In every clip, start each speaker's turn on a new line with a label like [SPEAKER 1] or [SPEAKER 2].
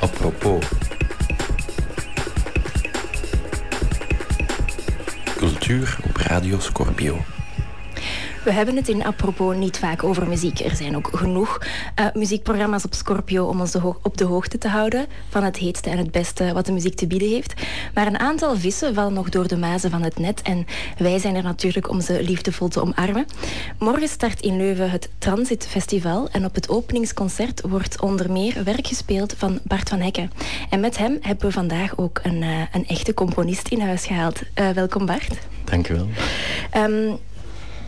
[SPEAKER 1] Apropos. Cultuur op Radio Scorpio.
[SPEAKER 2] We hebben het in apropos niet vaak over muziek. Er zijn ook genoeg uh, muziekprogramma's op Scorpio om ons de op de hoogte te houden van het heetste en het beste wat de muziek te bieden heeft. Maar een aantal vissen vallen nog door de mazen van het net en wij zijn er natuurlijk om ze liefdevol te omarmen. Morgen start in Leuven het Transit Festival en op het openingsconcert wordt onder meer werk gespeeld van Bart van Hekken. En met hem hebben we vandaag ook een, uh, een echte componist in huis gehaald. Uh, welkom Bart.
[SPEAKER 3] Dank u wel.
[SPEAKER 2] Um,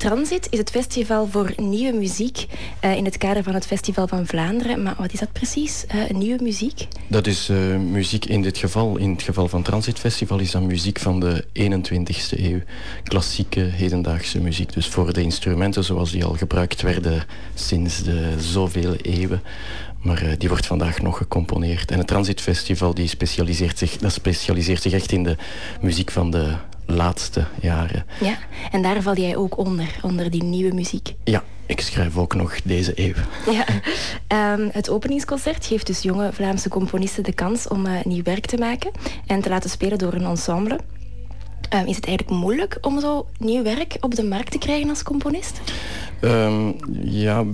[SPEAKER 2] Transit is het festival voor nieuwe muziek uh, in het kader van het Festival van Vlaanderen. Maar wat is dat precies, uh, nieuwe muziek?
[SPEAKER 3] Dat is uh, muziek in dit geval. In het geval van Transit Festival is dat muziek van de 21ste eeuw. Klassieke, hedendaagse muziek. Dus voor de instrumenten zoals die al gebruikt werden sinds de zoveel eeuwen. Maar die wordt vandaag nog gecomponeerd. En het Transit Festival die specialiseert zich, dat specialiseert zich echt in de muziek van de laatste jaren.
[SPEAKER 2] Ja, en daar val jij ook onder, onder die nieuwe muziek.
[SPEAKER 3] Ja, ik schrijf ook nog deze eeuw.
[SPEAKER 2] Ja. Um, het openingsconcert geeft dus jonge Vlaamse componisten de kans om uh, nieuw werk te maken en te laten spelen door een ensemble. Um, is het eigenlijk moeilijk om zo nieuw werk op de markt te krijgen als componist?
[SPEAKER 3] Um, ja,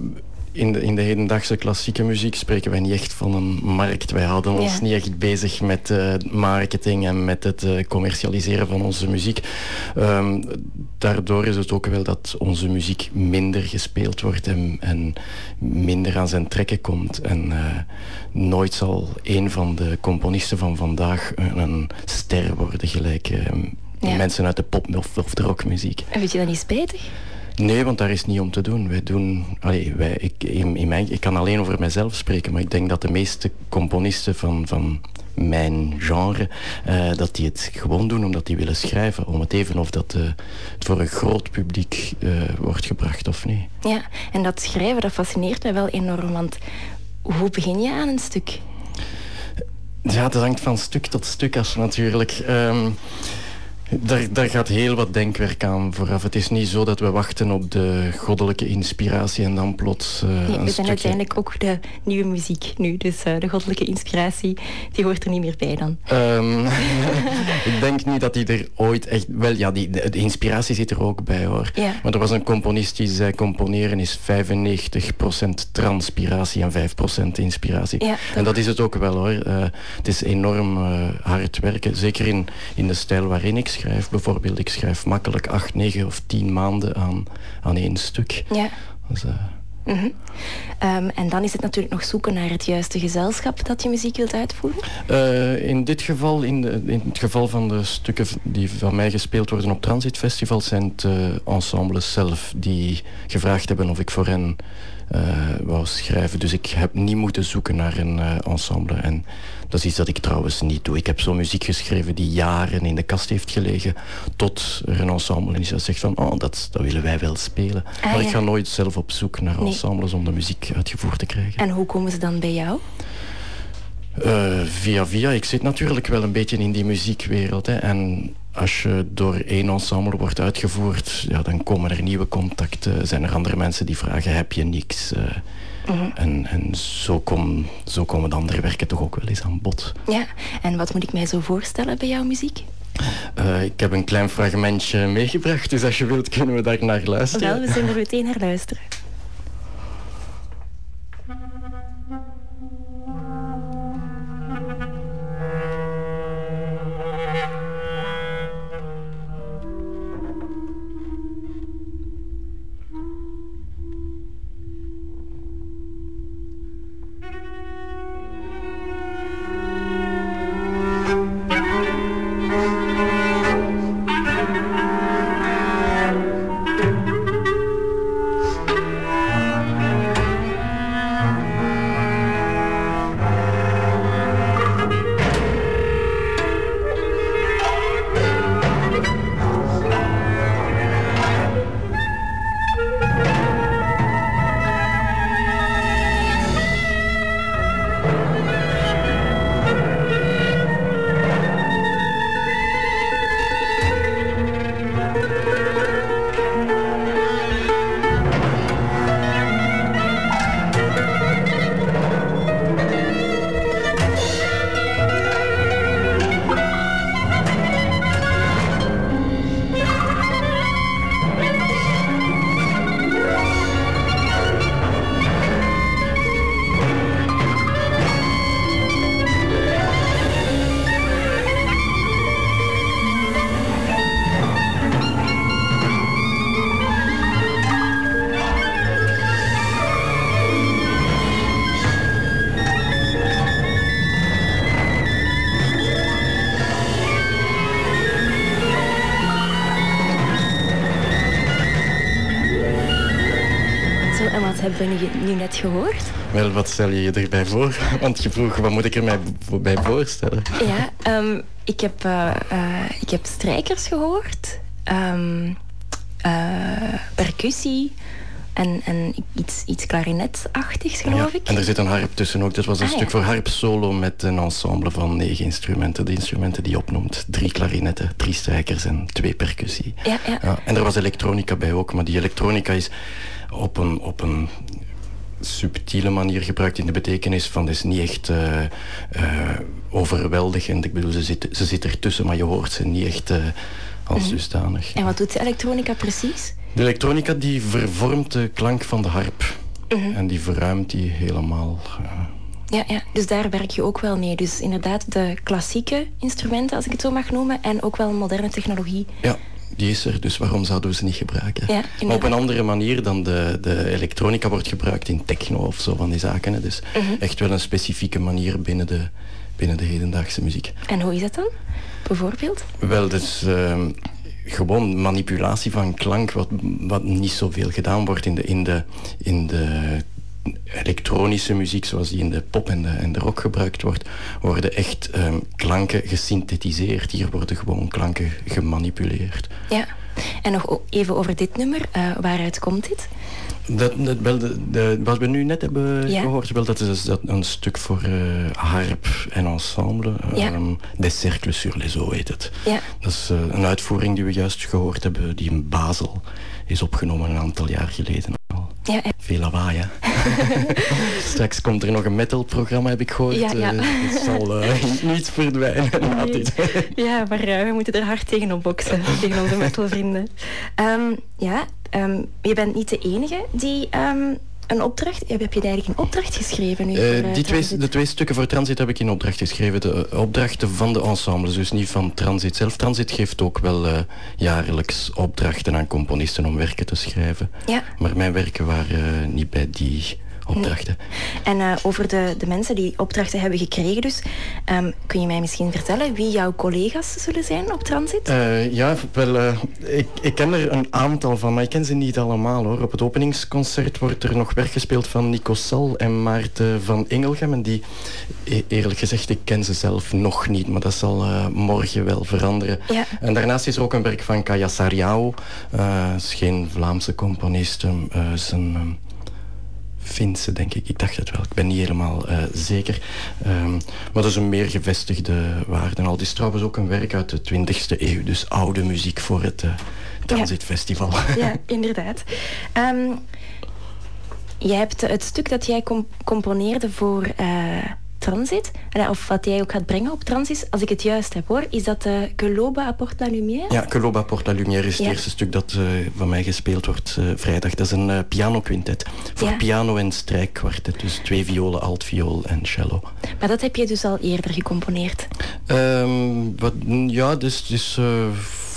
[SPEAKER 3] in de, in de hedendaagse klassieke muziek spreken wij niet echt van een markt. Wij houden ons ja. niet echt bezig met uh, marketing en met het uh, commercialiseren van onze muziek. Um, daardoor is het ook wel dat onze muziek minder gespeeld wordt en, en minder aan zijn trekken komt. En uh, nooit zal een van de componisten van vandaag een, een ster worden gelijk ja. mensen uit de pop- of, of de rockmuziek.
[SPEAKER 2] En vind je dat niet spijtig?
[SPEAKER 3] Nee, want daar is niet om te doen. Wij doen allee, wij, ik, in, in mijn, ik kan alleen over mezelf spreken, maar ik denk dat de meeste componisten van, van mijn genre, uh, dat die het gewoon doen omdat die willen schrijven. Om het even of dat uh, het voor een groot publiek uh, wordt gebracht of niet.
[SPEAKER 2] Ja, en dat schrijven, dat fascineert mij wel enorm. Want hoe begin je aan een stuk?
[SPEAKER 3] Ja, dat hangt van stuk tot stuk af natuurlijk. Um, daar, daar, gaat heel wat denkwerk aan vooraf. Het is niet zo dat we wachten op de goddelijke inspiratie en dan plots uh,
[SPEAKER 2] nee,
[SPEAKER 3] een
[SPEAKER 2] We zijn
[SPEAKER 3] stukje...
[SPEAKER 2] uiteindelijk ook de nieuwe muziek nu. Dus uh, de goddelijke inspiratie, die hoort er niet meer bij dan.
[SPEAKER 3] Um, ik denk niet dat die er ooit echt... Wel ja, die, de, de inspiratie zit er ook bij hoor.
[SPEAKER 2] Ja.
[SPEAKER 3] Maar er was een componist die zei componeren is 95% transpiratie en 5% inspiratie.
[SPEAKER 2] Ja,
[SPEAKER 3] en dat is het ook wel hoor. Uh, het is enorm hard werken. Zeker in, in de stijl waarin ik schrijf. Bijvoorbeeld, ik schrijf makkelijk acht, negen of tien maanden aan, aan één stuk.
[SPEAKER 2] Ja.
[SPEAKER 3] Dus, uh...
[SPEAKER 2] Mm -hmm. um, en dan is het natuurlijk nog zoeken naar het juiste gezelschap dat je muziek wilt uitvoeren?
[SPEAKER 3] Uh, in dit geval, in, de, in, het geval van de stukken die van mij gespeeld worden op Transit Festival, zijn het uh, ensembles zelf die gevraagd hebben of ik voor hen wou schrijven. Dus ik heb niet moeten zoeken naar een ensemble. En dat is iets dat ik trouwens niet doe. Ik heb zo muziek geschreven die jaren in de kast heeft gelegen. Tot er een ensemble is dat zegt van, oh, dat, dat willen wij wel spelen.
[SPEAKER 2] Ah,
[SPEAKER 3] maar
[SPEAKER 2] ja.
[SPEAKER 3] ik ga nooit zelf op zoek naar ensembles om de muziek uitgevoerd te krijgen.
[SPEAKER 2] En hoe komen ze dan bij jou?
[SPEAKER 3] Uh, via via. Ik zit natuurlijk wel een beetje in die muziekwereld. Hè. En als je door één ensemble wordt uitgevoerd, ja, dan komen er nieuwe contacten. Zijn er andere mensen die vragen, heb je niks? Uh,
[SPEAKER 2] Mhm.
[SPEAKER 3] En, en zo, kom, zo komen de andere werken toch ook wel eens aan bod.
[SPEAKER 2] Ja, en wat moet ik mij zo voorstellen bij jouw muziek?
[SPEAKER 3] Uh, ik heb een klein fragmentje meegebracht, dus als je wilt kunnen we daar naar luisteren.
[SPEAKER 2] Wel, we zullen er meteen naar luisteren. Hebben we nu, net gehoord.
[SPEAKER 3] Wel, wat stel je je erbij voor? Want je vroeg, wat moet ik er mij bij voorstellen?
[SPEAKER 2] Ja, ehm, ik, heb, uh, ik heb strijkers gehoord, um, percussie, en, en iets, iets klarinetachtigs, geloof ik.
[SPEAKER 3] En er zit een harp tussen ook. Dat was een ah, stuk voor harp solo met een ensemble van negen instrumenten. De instrumenten die je opnoemt. Drie klarinetten, drie strijkers en twee percussie.
[SPEAKER 2] Ja, ja.
[SPEAKER 3] en er was elektronica bij ook. Maar die elektronica is op een, op een subtiele manier gebruikt in de betekenis van het is niet echt uh, uh, overweldigend. Ik bedoel, ze zit, ze zit ertussen, maar je hoort ze niet echt uh, als mm dusdanig.
[SPEAKER 2] En wat doet de elektronica precies?
[SPEAKER 3] De elektronica die vervormt de klank van de harp. Mhm. En die verruimt die helemaal.
[SPEAKER 2] Ja, ja, dus daar werk je ook wel mee. Dus inderdaad de klassieke instrumenten, als ik het zo mag noemen, en ook wel moderne technologie.
[SPEAKER 3] Ja, die is er, dus waarom zouden we ze niet gebruiken? Ja, maar op een andere manier dan de, de elektronica wordt gebruikt in techno of zo van die zaken. Dus mhm. echt wel een specifieke manier binnen de, binnen de hedendaagse muziek.
[SPEAKER 2] En hoe is dat dan, bijvoorbeeld?
[SPEAKER 3] Wel, dus... Uh, gewoon manipulatie van klank, wat, wat niet zoveel gedaan wordt in de, in de, in de elektronische muziek, zoals die in de pop en de, en de rock gebruikt wordt, worden echt um, klanken gesynthetiseerd. Hier worden gewoon klanken gemanipuleerd.
[SPEAKER 2] Ja, en nog even over dit nummer. Uh, waaruit komt dit?
[SPEAKER 3] Dat, dat, wel de, de, wat we nu net hebben gehoord, wel, dat is dat een stuk voor uh, harp en ensemble. Ja. Um, Des Cercles sur les eaux heet het.
[SPEAKER 2] Ja.
[SPEAKER 3] Dat is uh, een uitvoering die we juist gehoord hebben, die in Basel is opgenomen een aantal jaar geleden.
[SPEAKER 2] Ja,
[SPEAKER 3] Veel lawaai, Straks komt er nog een metal-programma, heb ik gehoord.
[SPEAKER 2] Ja, ja. Uh,
[SPEAKER 3] het zal niet verdwijnen na dit.
[SPEAKER 2] ja, maar we moeten er hard tegen op boksen, tegen onze metal-vrienden. Um, ja, Um, je bent niet de enige die um, een opdracht... Heb je eigenlijk een opdracht geschreven nu? Uh,
[SPEAKER 3] voor, die twee, de twee stukken voor Transit heb ik in opdracht geschreven. De opdrachten van de ensembles, dus niet van Transit zelf. Transit geeft ook wel uh, jaarlijks opdrachten aan componisten om werken te schrijven.
[SPEAKER 2] Ja.
[SPEAKER 3] Maar mijn werken waren uh, niet bij die opdrachten.
[SPEAKER 2] En uh, over de, de mensen die opdrachten hebben gekregen dus, um, kun je mij misschien vertellen wie jouw collega's zullen zijn op Transit?
[SPEAKER 3] Uh, ja, wel, uh, ik, ik ken er een aantal van, maar ik ken ze niet allemaal hoor. Op het openingsconcert wordt er nog werk gespeeld van Nico Sal en Maarten van Ingelgem. En die, e eerlijk gezegd, ik ken ze zelf nog niet, maar dat zal morgen wel veranderen.
[SPEAKER 2] Ja.
[SPEAKER 3] En daarnaast is er ook een werk van Kaya Sariao. is geen Vlaamse componist, zijn Finse, denk ik. Ik dacht het wel. Ik ben niet helemaal uh, zeker. Um, maar dat is een meer gevestigde waarde. Al is trouwens ook een werk uit de 20e eeuw. Dus oude muziek voor het uh, Transitfestival.
[SPEAKER 2] Ja, ja inderdaad. Um, je hebt het stuk dat jij componeerde voor... Uh, Transit, of wat jij ook gaat brengen op Transit, als ik het juist heb hoor, is dat uh, Que l'aube apporte la lumière?
[SPEAKER 3] Ja, Que l'aube apporte la lumière is het eerste stuk dat uh, van mij gespeeld wordt uh, vrijdag. Dat is een uh, pianoquintet voor ja. piano en strijkkwartet, dus twee violen, altviool en cello.
[SPEAKER 2] Maar dat heb je dus al eerder gecomponeerd?
[SPEAKER 3] Um, wat, ja, dus, dus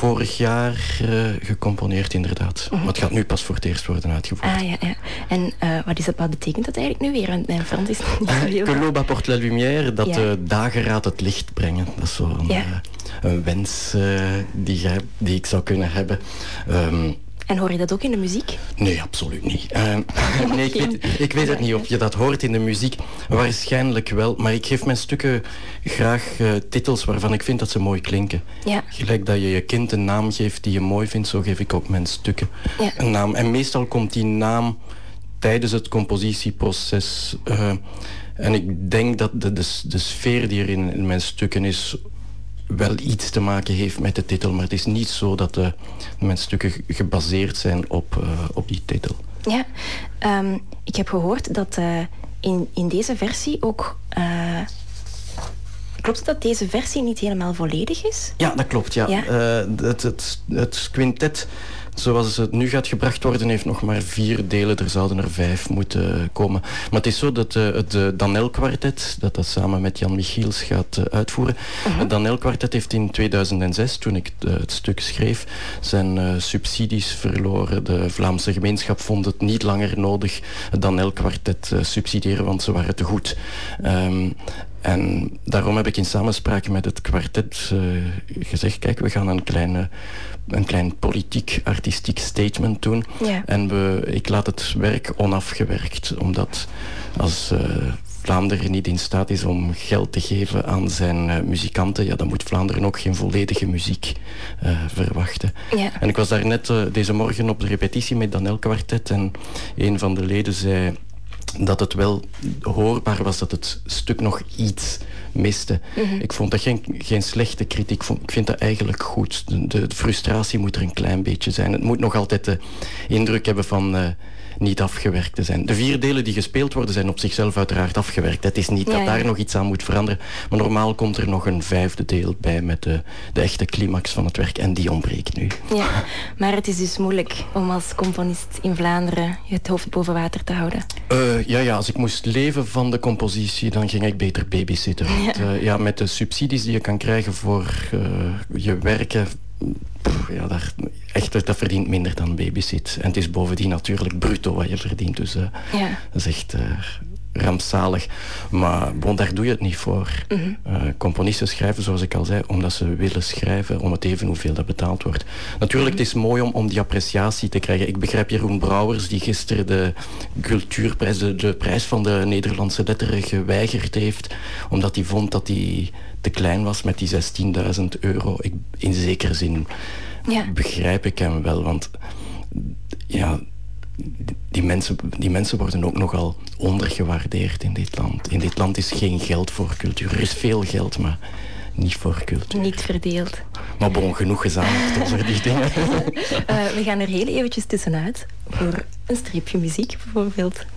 [SPEAKER 3] vorig jaar uh, gecomponeerd, inderdaad. Uh -huh. Maar het gaat nu pas voor het eerst worden uitgevoerd.
[SPEAKER 2] Ah, ja, ja. En uh, wat, is dat, wat betekent dat eigenlijk nu weer? Want mijn Frans is niet zo heel
[SPEAKER 3] Que l'aube apporte la lumière, dat ja. de dageraad het licht brengen. Dat is zo'n ja. een wens die, die ik zou kunnen hebben. Um,
[SPEAKER 2] en hoor je dat ook in de muziek?
[SPEAKER 3] Nee, absoluut niet. Uh, nee, ik weet, ik weet het niet of je dat hoort in de muziek. Waarschijnlijk wel. Maar ik geef mijn stukken graag uh, titels waarvan ik vind dat ze mooi klinken.
[SPEAKER 2] Ja.
[SPEAKER 3] Gelijk dat je je kind een naam geeft die je mooi vindt, zo geef ik ook mijn stukken
[SPEAKER 2] ja.
[SPEAKER 3] een naam. En meestal komt die naam tijdens het compositieproces. Uh, en ik denk dat de, de, de sfeer die er in, in mijn stukken is wel iets te maken heeft met de titel. Maar het is niet zo dat de, mijn stukken gebaseerd zijn op, uh, op die titel.
[SPEAKER 2] Ja, um, ik heb gehoord dat uh, in, in deze versie ook... Klopt het dat deze versie niet helemaal volledig is?
[SPEAKER 3] Ja, dat klopt. Ja. ja? het, het, het quintet zoals het nu gaat gebracht worden, heeft nog maar vier delen. Er zouden er vijf moeten komen. Maar het is zo dat uh, het uh, Danel-kwartet, dat dat samen met Jan Michiels gaat uh, uitvoeren. -huh. Het Danel-kwartet heeft in 2006, toen ik het stuk schreef, zijn subsidies verloren. De Vlaamse gemeenschap vond het niet langer nodig het Danel-kwartet subsidiëren, want ze waren te goed. Um, en daarom heb ik in samenspraak met het kwartet uh, gezegd... kijk, we gaan een kleine een klein politiek artistiek statement doen.
[SPEAKER 2] Ja.
[SPEAKER 3] En we, ik laat het werk onafgewerkt, omdat als... Vlaanderen niet in staat is om geld te geven aan zijn uh, muzikanten, ja, dan moet Vlaanderen ook geen volledige muziek uh, verwachten.
[SPEAKER 2] Ja.
[SPEAKER 3] En ik was daar net uh, deze morgen op de repetitie met Danel Quartet en een van de leden zei dat het wel hoorbaar was dat het stuk nog iets miste.
[SPEAKER 2] Mhm.
[SPEAKER 3] Mm -hmm. Ik vond dat geen, geen slechte kritiek. Ik vind dat eigenlijk goed. De, de, frustratie moet er een klein beetje zijn. Het moet nog altijd de indruk hebben van uh, niet afgewerkt te zijn. De vier delen die gespeeld worden zijn op zichzelf uiteraard afgewerkt. Het is niet
[SPEAKER 2] Ja,
[SPEAKER 3] dat
[SPEAKER 2] ja.
[SPEAKER 3] daar nog iets aan moet veranderen. Maar normaal komt er nog een vijfde deel bij met de, de echte climax van het werk. En die ontbreekt nu.
[SPEAKER 2] Ja, maar het is dus moeilijk om als componist in Vlaanderen het hoofd boven water te houden.
[SPEAKER 3] Uh, ja, ja, als ik moest leven van de compositie, dan ging ik beter babysitten. Want,
[SPEAKER 2] Ja.
[SPEAKER 3] uh, ja, met de subsidies die je kan krijgen voor uh, je werken, pff, ja, daar, echt, dat verdient minder dan babysit. En het is bovendien natuurlijk bruto wat je verdient. Dus uh,
[SPEAKER 2] Ja.
[SPEAKER 3] dat is echt uh, rampzalig. Maar bon, daar doe je het niet voor.
[SPEAKER 2] Mhm.
[SPEAKER 3] Uh, componisten schrijven, zoals ik al zei, omdat ze willen schrijven, om het even hoeveel dat betaald wordt. Natuurlijk, het is mooi om, om die appreciatie te krijgen. Ik begrijp Jeroen Brouwers, die gisteren de cultuurprijs, de, de prijs van de Nederlandse letteren geweigerd heeft, omdat hij vond dat hij te klein was met die 16.000 euro. Ik, in zekere zin
[SPEAKER 2] Ja.
[SPEAKER 3] begrijp ik hem wel, want ja, die mensen, die mensen worden ook nogal ondergewaardeerd in dit land. In dit land is geen geld voor cultuur. Er is veel geld, maar niet voor cultuur.
[SPEAKER 2] Niet verdeeld.
[SPEAKER 3] Maar bon, genoeg gezamenlijk over die dingen.
[SPEAKER 2] Uh, we gaan er heel eventjes tussenuit voor een streepje muziek bijvoorbeeld.